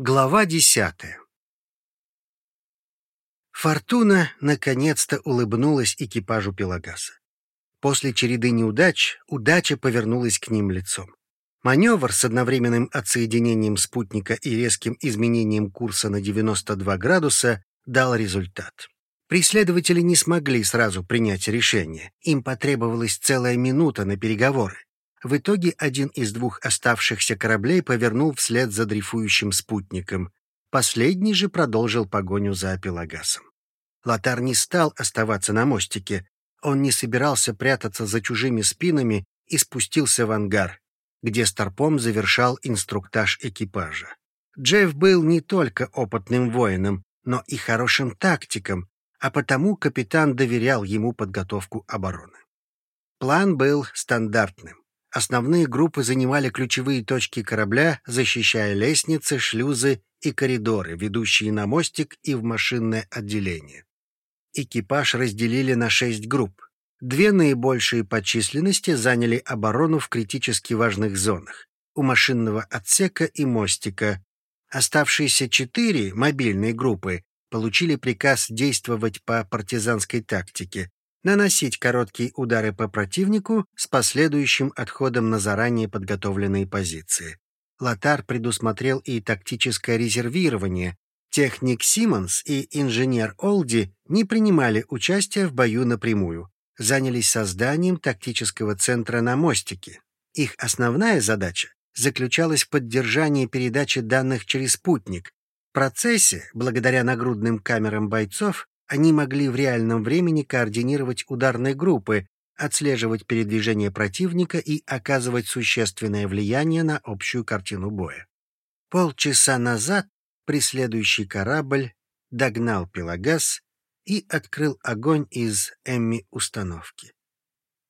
Глава десятая Фортуна наконец-то улыбнулась экипажу Пелагаса. После череды неудач удача повернулась к ним лицом. Маневр с одновременным отсоединением спутника и резким изменением курса на 92 градуса дал результат. Преследователи не смогли сразу принять решение. Им потребовалась целая минута на переговоры. В итоге один из двух оставшихся кораблей повернул вслед за дрейфующим спутником. Последний же продолжил погоню за Пелагасом. Лотар не стал оставаться на мостике. Он не собирался прятаться за чужими спинами и спустился в ангар, где Старпом завершал инструктаж экипажа. Джефф был не только опытным воином, но и хорошим тактиком, а потому капитан доверял ему подготовку обороны. План был стандартным. Основные группы занимали ключевые точки корабля, защищая лестницы, шлюзы и коридоры, ведущие на мостик и в машинное отделение. Экипаж разделили на шесть групп. Две наибольшие по численности заняли оборону в критически важных зонах — у машинного отсека и мостика. Оставшиеся четыре мобильные группы получили приказ действовать по партизанской тактике, наносить короткие удары по противнику с последующим отходом на заранее подготовленные позиции. Лотар предусмотрел и тактическое резервирование. Техник Симмонс и инженер Олди не принимали участия в бою напрямую, занялись созданием тактического центра на мостике. Их основная задача заключалась в поддержании передачи данных через спутник. В процессе, благодаря нагрудным камерам бойцов, они могли в реальном времени координировать ударные группы, отслеживать передвижение противника и оказывать существенное влияние на общую картину боя. Полчаса назад преследующий корабль догнал Пелагас и открыл огонь из Эмми-установки.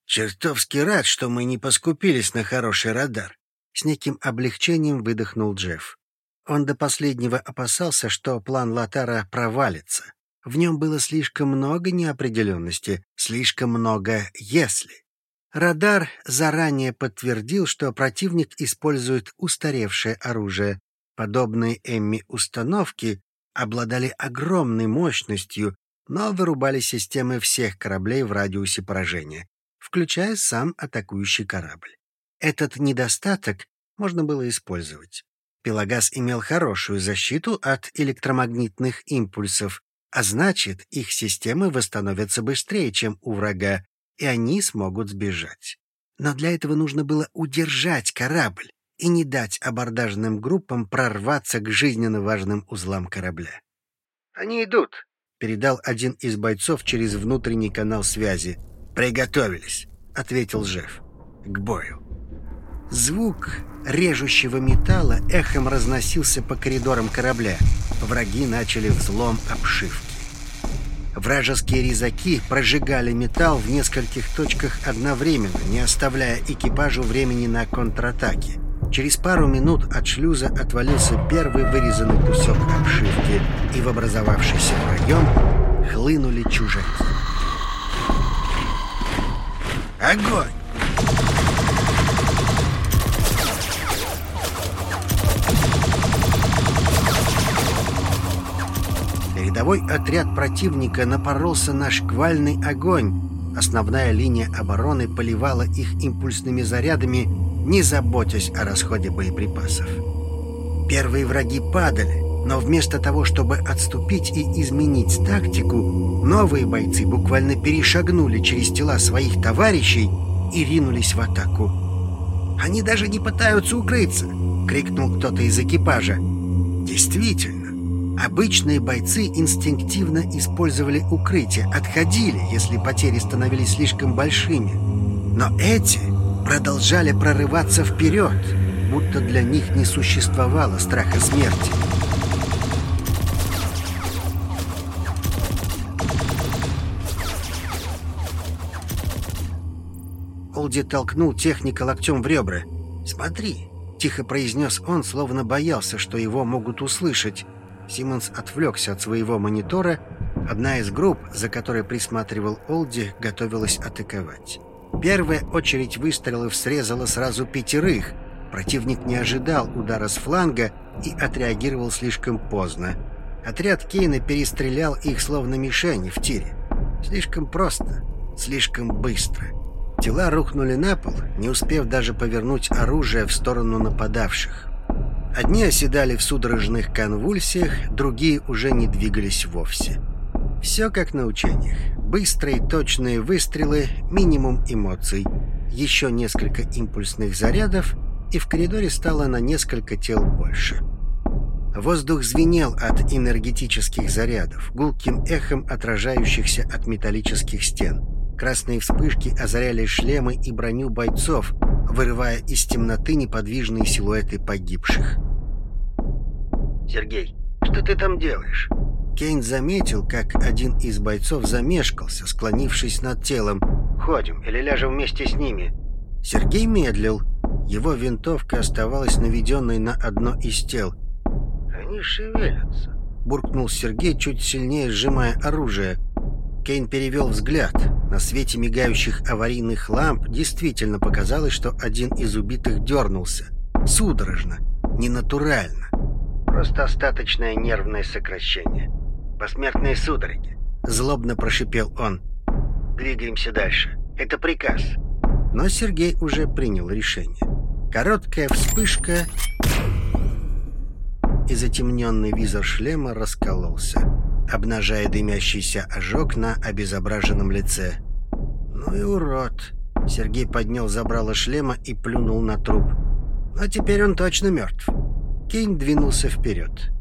«Чертовски рад, что мы не поскупились на хороший радар», — с неким облегчением выдохнул Джефф. Он до последнего опасался, что план Латара провалится. В нем было слишком много неопределенности, слишком много «если». Радар заранее подтвердил, что противник использует устаревшее оружие. Подобные Эмми установки обладали огромной мощностью, но вырубали системы всех кораблей в радиусе поражения, включая сам атакующий корабль. Этот недостаток можно было использовать. Пелагас имел хорошую защиту от электромагнитных импульсов, а значит, их системы восстановятся быстрее, чем у врага, и они смогут сбежать. Но для этого нужно было удержать корабль и не дать абордажным группам прорваться к жизненно важным узлам корабля. «Они идут», — передал один из бойцов через внутренний канал связи. «Приготовились», — ответил Жеф. «К бою». Звук режущего металла эхом разносился по коридорам корабля. Враги начали взлом обшивки. Вражеские резаки прожигали металл в нескольких точках одновременно, не оставляя экипажу времени на контратаки. Через пару минут от шлюза отвалился первый вырезанный кусок обшивки, и в образовавшийся проем хлынули чужаки. «Огонь!» Передовой отряд противника напоролся на шквальный огонь. Основная линия обороны поливала их импульсными зарядами, не заботясь о расходе боеприпасов. Первые враги падали, но вместо того, чтобы отступить и изменить тактику, новые бойцы буквально перешагнули через тела своих товарищей и ринулись в атаку. «Они даже не пытаются укрыться!» — крикнул кто-то из экипажа. «Действительно, Обычные бойцы инстинктивно использовали укрытие, отходили, если потери становились слишком большими. Но эти продолжали прорываться вперед, будто для них не существовало страха смерти. Олди толкнул техника локтем в ребра. «Смотри», — тихо произнес он, словно боялся, что его могут услышать. Симмонс отвлекся от своего монитора. Одна из групп, за которой присматривал Олди, готовилась атаковать. Первая очередь выстрелов срезала сразу пятерых. Противник не ожидал удара с фланга и отреагировал слишком поздно. Отряд Кейна перестрелял их словно мишени в тире. Слишком просто, слишком быстро. Тела рухнули на пол, не успев даже повернуть оружие в сторону нападавших. Одни оседали в судорожных конвульсиях, другие уже не двигались вовсе. Все как на учениях. Быстрые точные выстрелы, минимум эмоций, еще несколько импульсных зарядов, и в коридоре стало на несколько тел больше. Воздух звенел от энергетических зарядов, гулким эхом отражающихся от металлических стен. Красные вспышки озаряли шлемы и броню бойцов, вырывая из темноты неподвижные силуэты погибших. «Сергей, что ты там делаешь?» Кейн заметил, как один из бойцов замешкался, склонившись над телом. «Ходим или ляжем вместе с ними?» Сергей медлил. Его винтовка оставалась наведенной на одно из тел. «Они шевелятся», — буркнул Сергей, чуть сильнее сжимая оружие. Кейн перевел взгляд. На свете мигающих аварийных ламп действительно показалось, что один из убитых дернулся. Судорожно, ненатурально. «Просто остаточное нервное сокращение». Посмертные судороги. Злобно прошипел он. Двигаемся дальше. Это приказ. Но Сергей уже принял решение. Короткая вспышка, и затемненный визор шлема раскололся, обнажая дымящийся ожог на обезображенном лице. «Ну и урод!» Сергей поднял забрало шлема и плюнул на труп. «А теперь он точно мертв». Кейн двинулся вперед.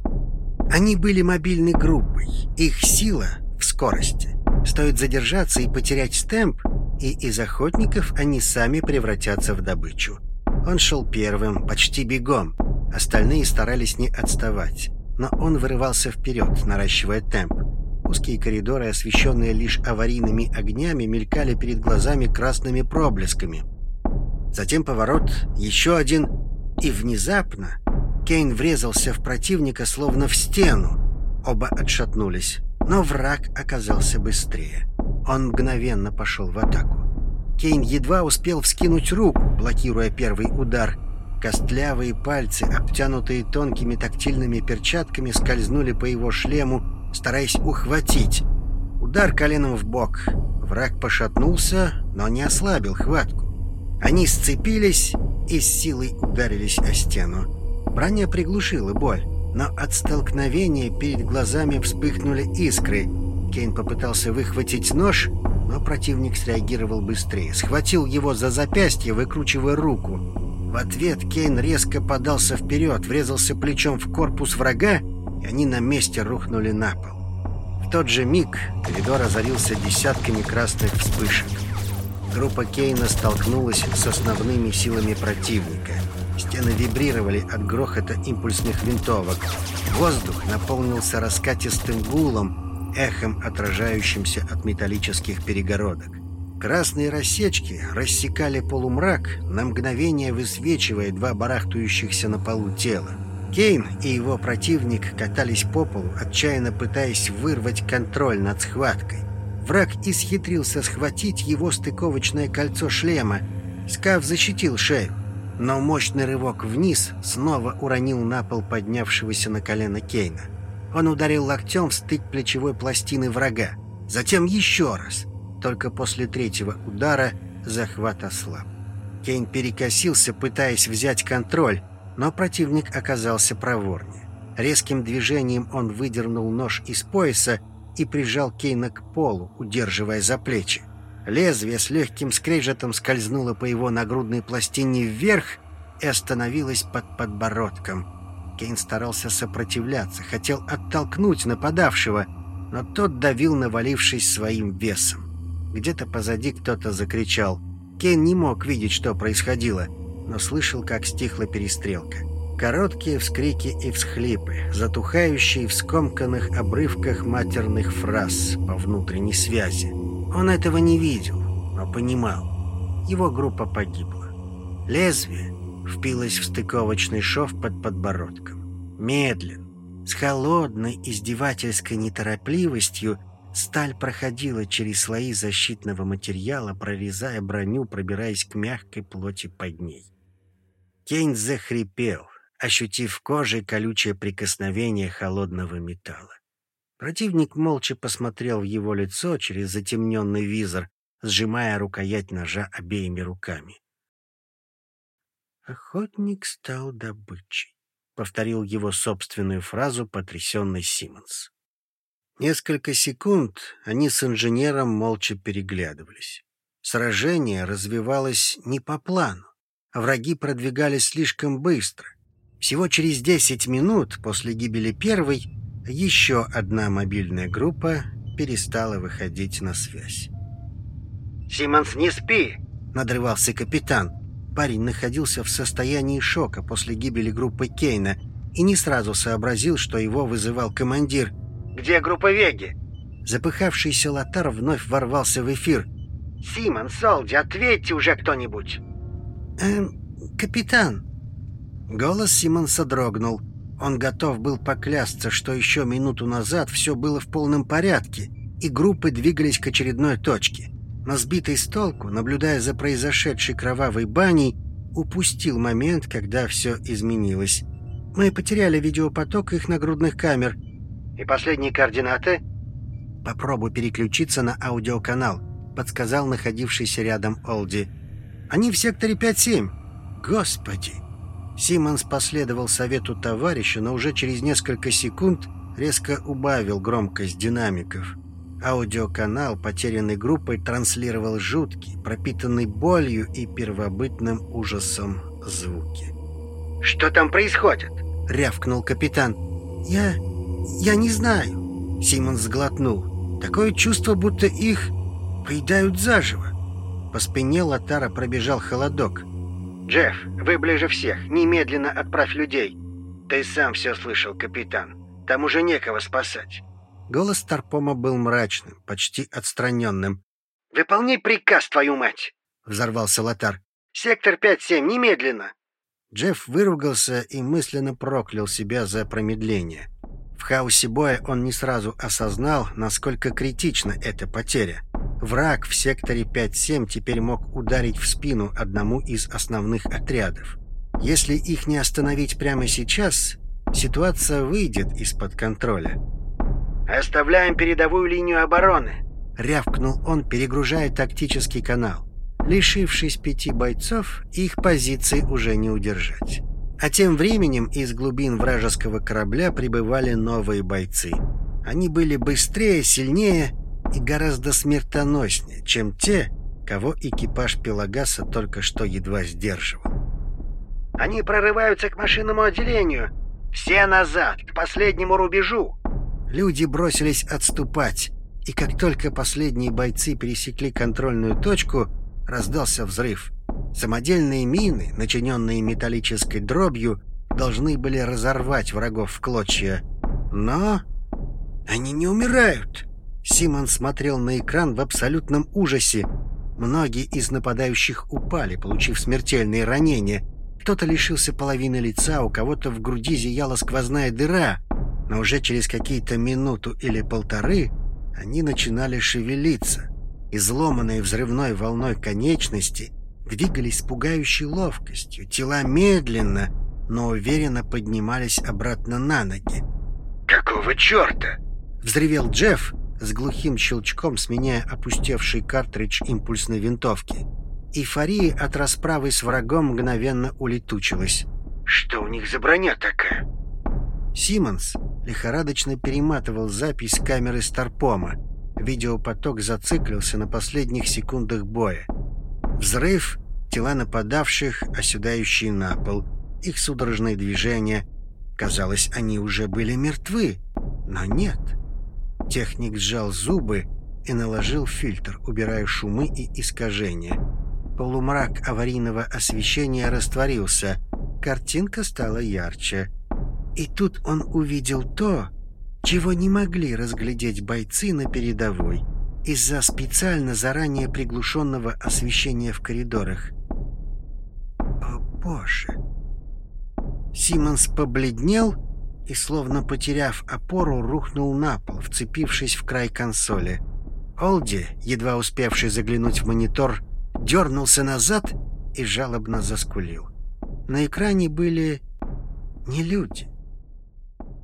Они были мобильной группой. Их сила в скорости. Стоит задержаться и потерять стемп, и из охотников они сами превратятся в добычу. Он шел первым, почти бегом. Остальные старались не отставать. Но он вырывался вперед, наращивая темп. Узкие коридоры, освещенные лишь аварийными огнями, мелькали перед глазами красными проблесками. Затем поворот, еще один, и внезапно Кейн врезался в противника, словно в стену. Оба отшатнулись, но враг оказался быстрее. Он мгновенно пошел в атаку. Кейн едва успел вскинуть руку, блокируя первый удар. Костлявые пальцы, обтянутые тонкими тактильными перчатками, скользнули по его шлему, стараясь ухватить. Удар коленом в бок. Враг пошатнулся, но не ослабил хватку. Они сцепились и с силой ударились о стену. Броня приглушила боль, но от столкновения перед глазами вспыхнули искры. Кейн попытался выхватить нож, но противник среагировал быстрее. Схватил его за запястье, выкручивая руку. В ответ Кейн резко подался вперед, врезался плечом в корпус врага, и они на месте рухнули на пол. В тот же миг коридор озарился десятками красных вспышек. Группа Кейна столкнулась с основными силами противника — Стены вибрировали от грохота импульсных винтовок. Воздух наполнился раскатистым гулом, эхом отражающимся от металлических перегородок. Красные рассечки рассекали полумрак, на мгновение высвечивая два барахтающихся на полу тела. Кейн и его противник катались по полу, отчаянно пытаясь вырвать контроль над схваткой. Враг исхитрился схватить его стыковочное кольцо шлема. Скаф защитил шею но мощный рывок вниз снова уронил на пол поднявшегося на колено Кейна. Он ударил локтем в стык плечевой пластины врага. Затем еще раз. Только после третьего удара захват ослаб. Кейн перекосился, пытаясь взять контроль, но противник оказался проворнее. Резким движением он выдернул нож из пояса и прижал Кейна к полу, удерживая за плечи. Лезвие с легким скрежетом скользнуло по его нагрудной пластине вверх и остановилось под подбородком. Кейн старался сопротивляться, хотел оттолкнуть нападавшего, но тот давил, навалившись своим весом. Где-то позади кто-то закричал. Кейн не мог видеть, что происходило, но слышал, как стихла перестрелка. Короткие вскрики и всхлипы, затухающие в скомканных обрывках матерных фраз по внутренней связи. Он этого не видел, но понимал. Его группа погибла. Лезвие впилось в стыковочный шов под подбородком. Медленно, с холодной издевательской неторопливостью сталь проходила через слои защитного материала, прорезая броню, пробираясь к мягкой плоти под ней. Кейн захрипел, ощутив кожей колючее прикосновение холодного металла. Противник молча посмотрел в его лицо через затемненный визор, сжимая рукоять ножа обеими руками. «Охотник стал добычей», — повторил его собственную фразу потрясенный Симмонс. Несколько секунд они с инженером молча переглядывались. Сражение развивалось не по плану, а враги продвигались слишком быстро. Всего через десять минут после гибели первой еще одна мобильная группа перестала выходить на связь. «Симмонс, не спи!» — надрывался капитан. Парень находился в состоянии шока после гибели группы Кейна и не сразу сообразил, что его вызывал командир — где группа Веги?» Запыхавшийся Лотар вновь ворвался в эфир. «Симон, Солди, ответьте уже кто-нибудь!» «Эм, капитан!» Голос Симонса дрогнул. Он готов был поклясться, что еще минуту назад все было в полном порядке, и группы двигались к очередной точке. Но сбитый с толку, наблюдая за произошедшей кровавой баней, упустил момент, когда все изменилось. Мы потеряли видеопоток их нагрудных камер — «И последние координаты?» «Попробуй переключиться на аудиоканал», — подсказал находившийся рядом Олди. «Они в секторе 5-7». «Господи!» Симмонс последовал совету товарища, но уже через несколько секунд резко убавил громкость динамиков. Аудиоканал потерянной группой транслировал жуткий, пропитанный болью и первобытным ужасом звуки. «Что там происходит?» — рявкнул капитан. «Я «Я не знаю», — Симон сглотнул. «Такое чувство, будто их поедают заживо». По спине Латара пробежал холодок. «Джефф, вы ближе всех. Немедленно отправь людей. Ты сам все слышал, капитан. Там уже некого спасать». Голос Тарпома был мрачным, почти отстраненным. «Выполни приказ, твою мать!» — взорвался Латар. «Сектор 5-7, немедленно!» Джефф выругался и мысленно проклял себя за промедление. В хаосе боя он не сразу осознал, насколько критична эта потеря. Враг в секторе 5-7 теперь мог ударить в спину одному из основных отрядов. Если их не остановить прямо сейчас, ситуация выйдет из-под контроля. «Оставляем передовую линию обороны», — рявкнул он, перегружая тактический канал. Лишившись пяти бойцов, их позиции уже не удержать. А тем временем из глубин вражеского корабля прибывали новые бойцы. Они были быстрее, сильнее и гораздо смертоноснее, чем те, кого экипаж Пелагаса только что едва сдерживал. «Они прорываются к машинному отделению! Все назад, к последнему рубежу!» Люди бросились отступать, и как только последние бойцы пересекли контрольную точку, раздался взрыв — Самодельные мины, начиненные металлической дробью, должны были разорвать врагов в клочья. Но они не умирают. Симон смотрел на экран в абсолютном ужасе. Многие из нападающих упали, получив смертельные ранения. Кто-то лишился половины лица, у кого-то в груди зияла сквозная дыра. Но уже через какие-то минуту или полторы они начинали шевелиться. Изломанные взрывной волной конечности двигались с пугающей ловкостью. Тела медленно, но уверенно поднимались обратно на ноги. «Какого черта?» — взревел Джефф, с глухим щелчком сменяя опустевший картридж импульсной винтовки. Эйфория от расправы с врагом мгновенно улетучилась. «Что у них за броня такая?» Симмонс лихорадочно перематывал запись камеры Старпома. Видеопоток зациклился на последних секундах боя. Взрыв, тела нападавших, оседающие на пол, их судорожные движения. Казалось, они уже были мертвы, но нет. Техник сжал зубы и наложил фильтр, убирая шумы и искажения. Полумрак аварийного освещения растворился. Картинка стала ярче. И тут он увидел то, чего не могли разглядеть бойцы на передовой — из-за специально заранее приглушенного освещения в коридорах. О, боже! Симмонс побледнел и, словно потеряв опору, рухнул на пол, вцепившись в край консоли. Олди, едва успевший заглянуть в монитор, дернулся назад и жалобно заскулил. на экране были не люди.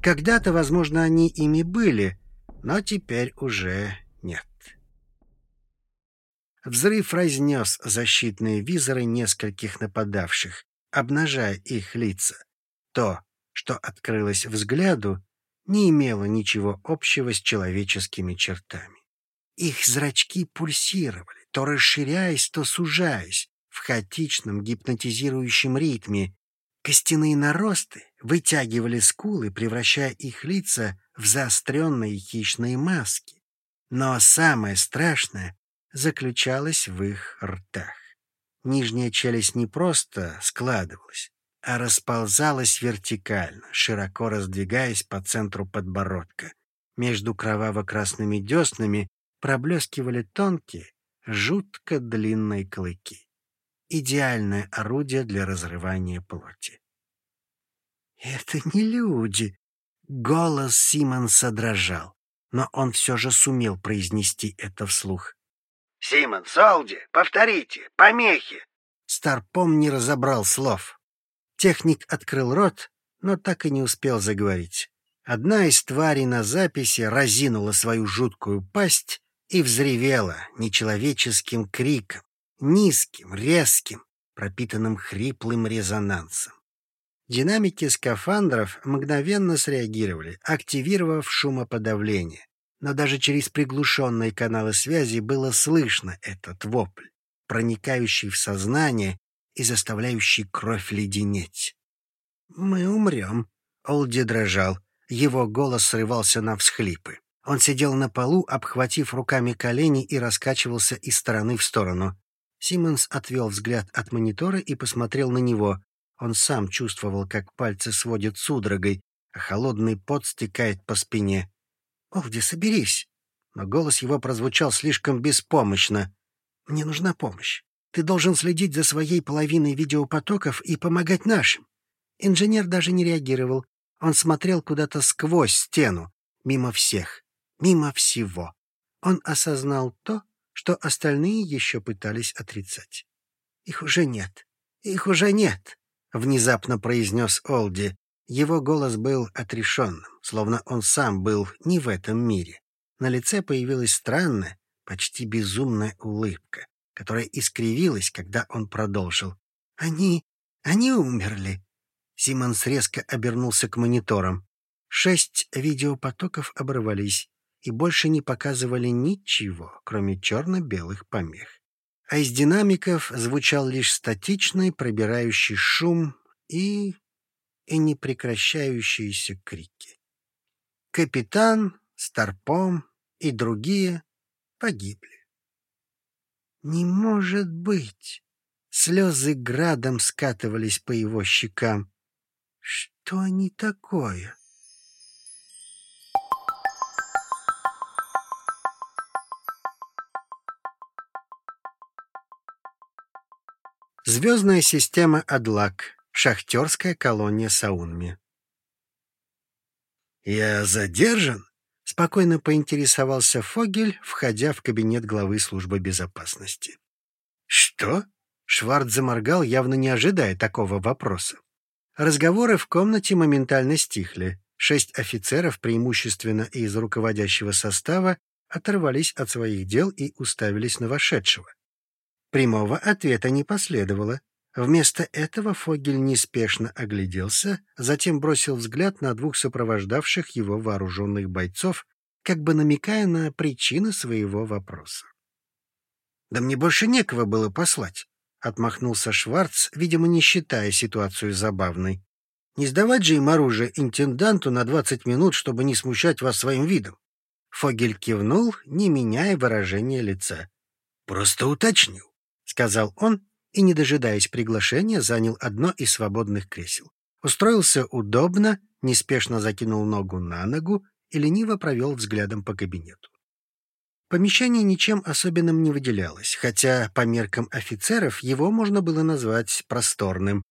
Когда-то, возможно, они ими были, но теперь уже нет. Взрыв разнес защитные визоры нескольких нападавших, обнажая их лица. То, что открылось взгляду, не имело ничего общего с человеческими чертами. Их зрачки пульсировали, то расширяясь, то сужаясь, в хаотичном гипнотизирующем ритме. Костяные наросты вытягивали скулы, превращая их лица в заостренные хищные маски. Но самое страшное заключалось в их ртах. Нижняя челюсть не просто складывалась, а расползалась вертикально, широко раздвигаясь по центру подбородка. Между кроваво-красными деснами проблескивали тонкие, жутко длинные клыки. Идеальное орудие для разрывания плоти. «Это не люди!» Голос Симонса дрожал, но он все же сумел произнести это вслух. «Симон, Солди, повторите, помехи!» Старпом не разобрал слов. Техник открыл рот, но так и не успел заговорить. Одна из тварей на записи разинула свою жуткую пасть и взревела нечеловеческим криком, низким, резким, пропитанным хриплым резонансом. Динамики скафандров мгновенно среагировали, активировав шумоподавление но даже через приглушенные каналы связи было слышно этот вопль, проникающий в сознание и заставляющий кровь леденеть. «Мы умрем», — Олди дрожал. Его голос срывался на всхлипы. Он сидел на полу, обхватив руками колени и раскачивался из стороны в сторону. Симмонс отвел взгляд от монитора и посмотрел на него. Он сам чувствовал, как пальцы сводят судорогой, а холодный пот стекает по спине. «Олди, соберись!» Но голос его прозвучал слишком беспомощно. «Мне нужна помощь. Ты должен следить за своей половиной видеопотоков и помогать нашим». Инженер даже не реагировал. Он смотрел куда-то сквозь стену, мимо всех, мимо всего. Он осознал то, что остальные еще пытались отрицать. «Их уже нет. Их уже нет», — внезапно произнес Олди. Его голос был отрешенным, словно он сам был не в этом мире. На лице появилась странная, почти безумная улыбка, которая искривилась, когда он продолжил. «Они... они умерли!» Симмонс резко обернулся к мониторам. Шесть видеопотоков оборвались и больше не показывали ничего, кроме черно-белых помех. А из динамиков звучал лишь статичный пробирающий шум и и непрекращающиеся крики. Капитан, Старпом и другие погибли. «Не может быть!» Слезы градом скатывались по его щекам. «Что они такое?» Звездная система Адлак шахтерская колония Саунми. «Я задержан?» — спокойно поинтересовался Фогель, входя в кабинет главы службы безопасности. «Что?» — Шварц заморгал, явно не ожидая такого вопроса. Разговоры в комнате моментально стихли. Шесть офицеров, преимущественно из руководящего состава, оторвались от своих дел и уставились на вошедшего. Прямого ответа не последовало. Вместо этого Фогель неспешно огляделся, затем бросил взгляд на двух сопровождавших его вооруженных бойцов, как бы намекая на причины своего вопроса. «Да мне больше некого было послать», — отмахнулся Шварц, видимо, не считая ситуацию забавной. «Не сдавать же им оружие интенданту на двадцать минут, чтобы не смущать вас своим видом». Фогель кивнул, не меняя выражения лица. «Просто уточнил», — сказал он и, не дожидаясь приглашения, занял одно из свободных кресел. Устроился удобно, неспешно закинул ногу на ногу и лениво провел взглядом по кабинету. Помещение ничем особенным не выделялось, хотя по меркам офицеров его можно было назвать просторным.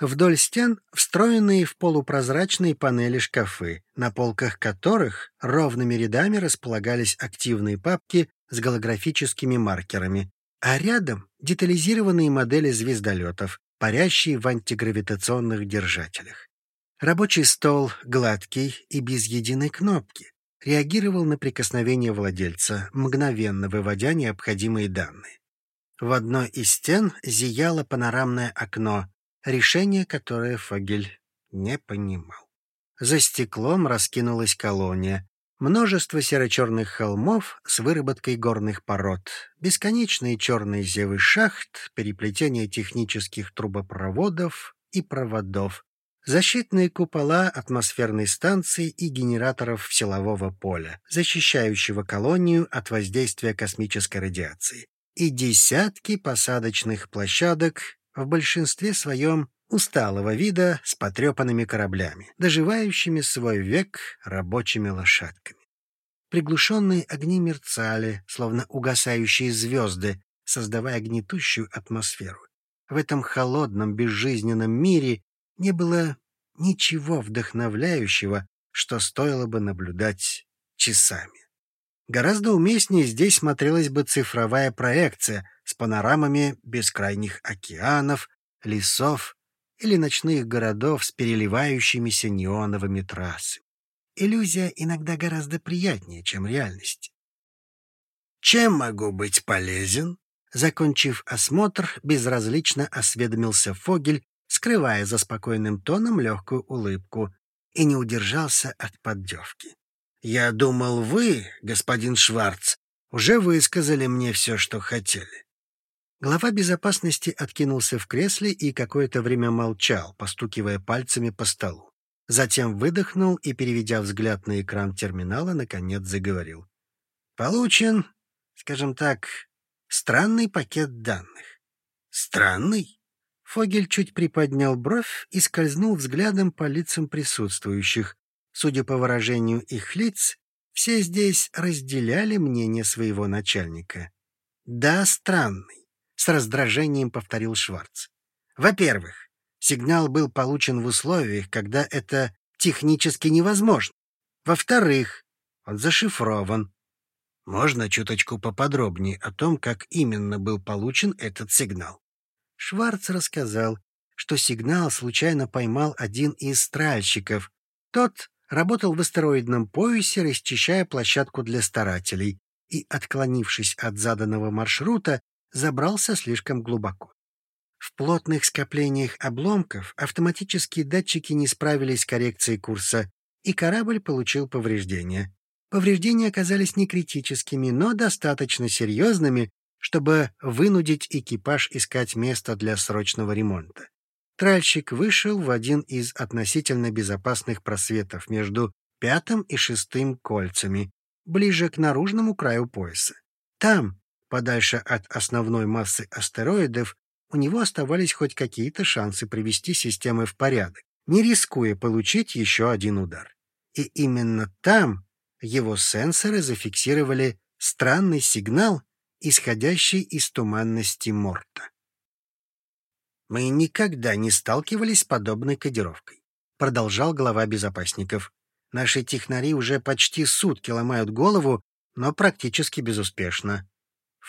Вдоль стен встроенные в полупрозрачные панели шкафы, на полках которых ровными рядами располагались активные папки с голографическими маркерами, а рядом детализированные модели звездолетов, парящий в антигравитационных держателях. Рабочий стол, гладкий и без единой кнопки, реагировал на прикосновение владельца, мгновенно выводя необходимые данные. В одной из стен зияло панорамное окно, решение которое Фогель не понимал. За стеклом раскинулась колония, множество серо-черных холмов с выработкой горных пород, бесконечные черные зевы шахт, переплетение технических трубопроводов и проводов, защитные купола атмосферной станции и генераторов силового поля, защищающего колонию от воздействия космической радиации, и десятки посадочных площадок, в большинстве своем усталого вида с потрепанными кораблями, доживающими свой век рабочими лошадками. Приглушенные огни мерцали, словно угасающие звезды, создавая гнетущую атмосферу. В этом холодном, безжизненном мире не было ничего вдохновляющего, что стоило бы наблюдать часами. Гораздо уместнее здесь смотрелась бы цифровая проекция с панорамами бескрайних океанов, лесов или ночных городов с переливающимися неоновыми трассами. Иллюзия иногда гораздо приятнее, чем реальность. «Чем могу быть полезен?» Закончив осмотр, безразлично осведомился Фогель, скрывая за спокойным тоном легкую улыбку, и не удержался от поддевки. «Я думал, вы, господин Шварц, уже высказали мне все, что хотели». Глава безопасности откинулся в кресле и какое-то время молчал, постукивая пальцами по столу. Затем выдохнул и, переведя взгляд на экран терминала, наконец заговорил. «Получен, скажем так, странный пакет данных». «Странный?» Фогель чуть приподнял бровь и скользнул взглядом по лицам присутствующих. Судя по выражению их лиц, все здесь разделяли мнение своего начальника. «Да, странный с раздражением повторил Шварц. Во-первых, сигнал был получен в условиях, когда это технически невозможно. Во-вторых, он зашифрован. Можно чуточку поподробнее о том, как именно был получен этот сигнал? Шварц рассказал, что сигнал случайно поймал один из стральщиков. Тот работал в астероидном поясе, расчищая площадку для старателей, и, отклонившись от заданного маршрута, забрался слишком глубоко. В плотных скоплениях обломков автоматические датчики не справились с коррекцией курса, и корабль получил повреждения. Повреждения оказались не критическими, но достаточно серьезными, чтобы вынудить экипаж искать место для срочного ремонта. Тральщик вышел в один из относительно безопасных просветов между пятым и шестым кольцами, ближе к наружному краю пояса. Там, подальше от основной массы астероидов, у него оставались хоть какие-то шансы привести системы в порядок, не рискуя получить еще один удар. И именно там его сенсоры зафиксировали странный сигнал, исходящий из туманности Морта. «Мы никогда не сталкивались с подобной кодировкой», — продолжал глава безопасников. «Наши технари уже почти сутки ломают голову, но практически безуспешно.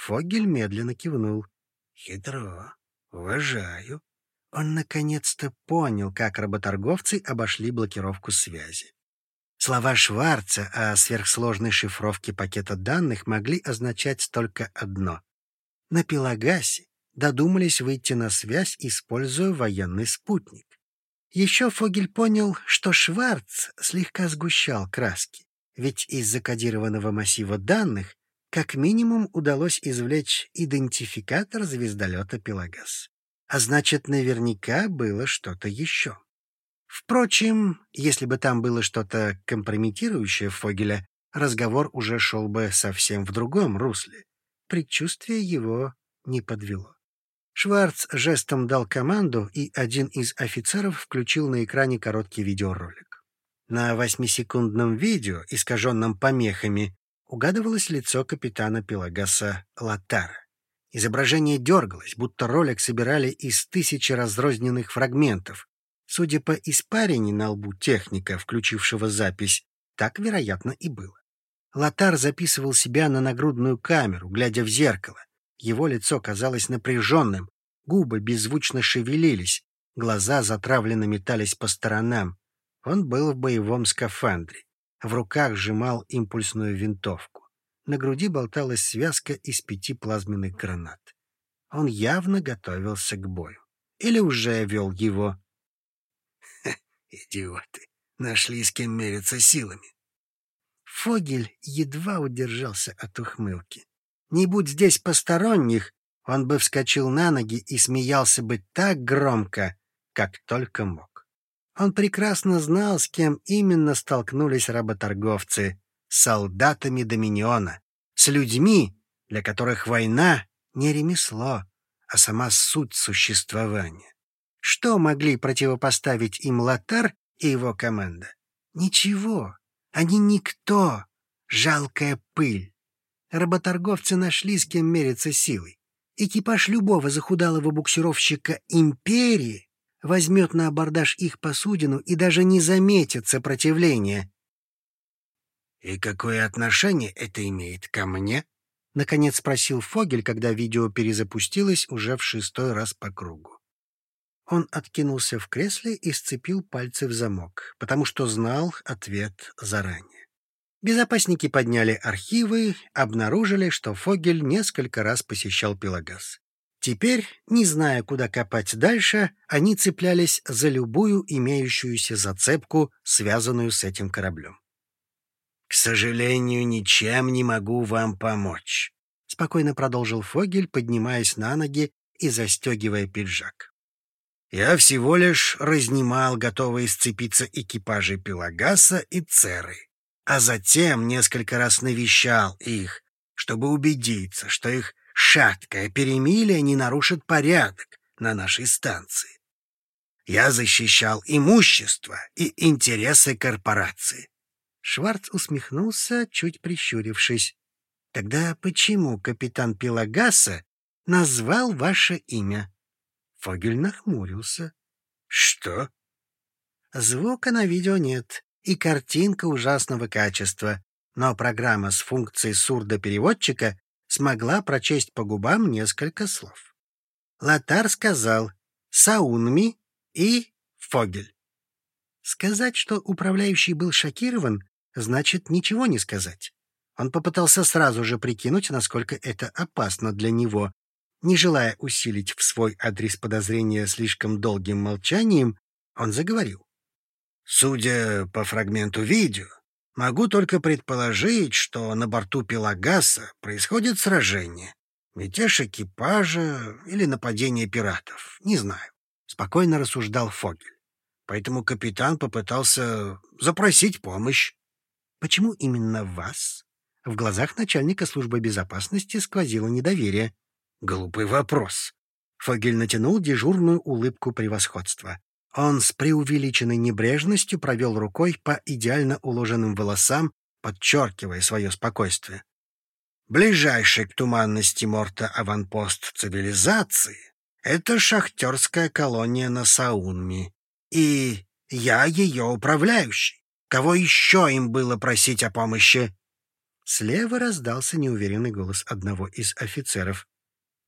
Фогель медленно кивнул. «Хитро. Уважаю». Он наконец-то понял, как работорговцы обошли блокировку связи. Слова Шварца о сверхсложной шифровке пакета данных могли означать только одно. На Пелагасе додумались выйти на связь, используя военный спутник. Еще Фогель понял, что Шварц слегка сгущал краски, ведь из закодированного массива данных как минимум удалось извлечь идентификатор звездолета «Пелагас». А значит, наверняка было что-то еще. Впрочем, если бы там было что-то компрометирующее Фогеля, разговор уже шел бы совсем в другом русле. Предчувствие его не подвело. Шварц жестом дал команду, и один из офицеров включил на экране короткий видеоролик. На восьмисекундном видео, искаженном помехами, угадывалось лицо капитана Пелагаса Латара. Изображение дергалось, будто ролик собирали из тысячи разрозненных фрагментов. Судя по испарине на лбу техника, включившего запись, так, вероятно, и было. Латар записывал себя на нагрудную камеру, глядя в зеркало. Его лицо казалось напряженным, Губы беззвучно шевелились, глаза затравленно метались по сторонам. Он был в боевом скафандре. В руках сжимал импульсную винтовку. На груди болталась связка из пяти плазменных гранат. Он явно готовился к бою. Или уже вел его. «Идиоты! Нашли с кем мериться силами!» Фогель едва удержался от ухмылки. Не будь здесь посторонних, он бы вскочил на ноги и смеялся бы так громко, как только мог. Он прекрасно знал, с кем именно столкнулись работорговцы — с солдатами Доминиона, с людьми, для которых война — не ремесло, а сама суть существования. Что могли противопоставить им Лотар и его команда? Ничего. Они никто. Жалкая пыль. Работорговцы нашли с кем мериться силой. Экипаж любого захудалого буксировщика «Империи» возьмет на абордаж их посудину и даже не заметит сопротивления. «И какое отношение это имеет ко мне?» — наконец спросил Фогель, когда видео перезапустилось уже в шестой раз по кругу. Он откинулся в кресле и сцепил пальцы в замок, потому что знал ответ заранее. Безопасники подняли архивы, обнаружили, что Фогель несколько раз посещал Пелагас. Теперь, не зная, куда копать дальше, они цеплялись за любую имеющуюся зацепку, связанную с этим кораблем. «К сожалению, ничем не могу вам помочь», — спокойно продолжил Фогель, поднимаясь на ноги и застегивая пиджак. «Я всего лишь разнимал готовые сцепиться экипажи Пелагаса и Церы, а затем несколько раз навещал их, чтобы убедиться, что их шаткое перемирие не нарушит порядок на нашей станции. Я защищал имущество и интересы корпорации. Шварц усмехнулся, чуть прищурившись. «Тогда почему капитан Пелагаса назвал ваше имя?» Фогель нахмурился. «Что?» «Звука на видео нет, и картинка ужасного качества, но программа с функцией сурдопереводчика смогла прочесть по губам несколько слов. Лотар сказал «Саунми» и «Фогель». Сказать, что управляющий был шокирован, значит ничего не сказать. Он попытался сразу же прикинуть, насколько это опасно для него. Не желая усилить в свой адрес подозрения слишком долгим молчанием, он заговорил. «Судя по фрагменту видео, Могу только предположить, что на борту Пелагаса происходит сражение. Мятеж экипажа или нападение пиратов. Не знаю. Спокойно рассуждал Фогель. Поэтому капитан попытался запросить помощь. Почему именно вас? В глазах начальника службы безопасности сквозило недоверие. Глупый вопрос. Фогель натянул дежурную улыбку превосходства. Он с преувеличенной небрежностью провел рукой по идеально уложенным волосам, подчеркивая свое спокойствие. Ближайший к туманности Морта аванпост цивилизации — это шахтерская колония на Саунми. И я ее управляющий. Кого еще им было просить о помощи? Слева раздался неуверенный голос одного из офицеров.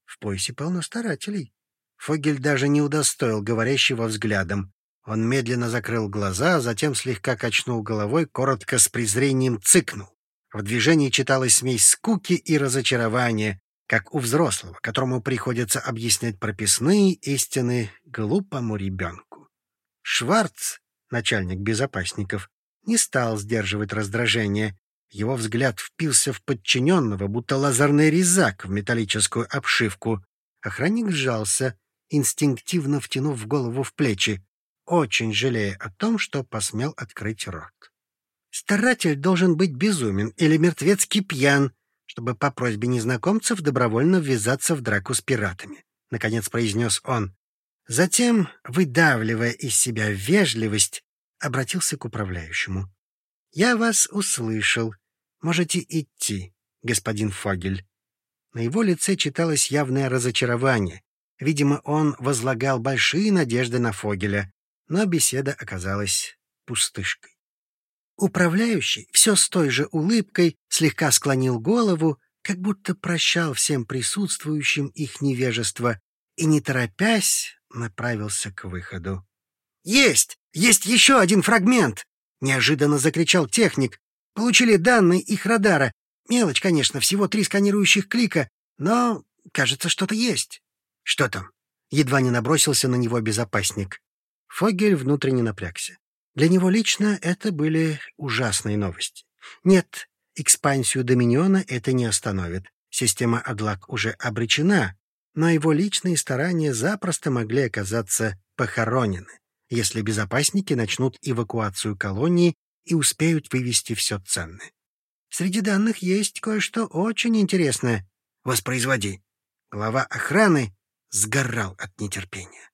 В поясе полно старателей. Фогель даже не удостоил говорящего взглядом. Он медленно закрыл глаза, а затем слегка качнул головой, коротко с презрением цыкнул. В движении читалась смесь скуки и разочарования, как у взрослого, которому приходится объяснять прописные истины глупому ребенку. Шварц, начальник безопасников, не стал сдерживать раздражение. Его взгляд впился в подчиненного, будто лазерный резак в металлическую обшивку. Охранник сжался, инстинктивно втянув голову в плечи, очень жалея о том, что посмел открыть рот. Старатель должен быть безумен или мертвецкий пьян, чтобы по просьбе незнакомцев добровольно ввязаться в драку с пиратами, — наконец произнес он. Затем, выдавливая из себя вежливость, обратился к управляющему. — Я вас услышал. Можете идти, господин Фогель. На его лице читалось явное разочарование, Видимо, он возлагал большие надежды на Фогеля, но беседа оказалась пустышкой. Управляющий все с той же улыбкой слегка склонил голову, как будто прощал всем присутствующим их невежество, и, не торопясь, направился к выходу. «Есть! Есть еще один фрагмент!» — неожиданно закричал техник. «Получили данные их радара. Мелочь, конечно, всего три сканирующих клика, но, кажется, что-то есть». «Что там?» — едва не набросился на него безопасник. Фогель внутренне напрягся. Для него лично это были ужасные новости. Нет, экспансию Доминиона это не остановит. Система Адлак уже обречена, но его личные старания запросто могли оказаться похоронены, если безопасники начнут эвакуацию колонии и успеют вывести все ценное. Среди данных есть кое-что очень интересное. Воспроизводи. Глава охраны сгорал от нетерпения.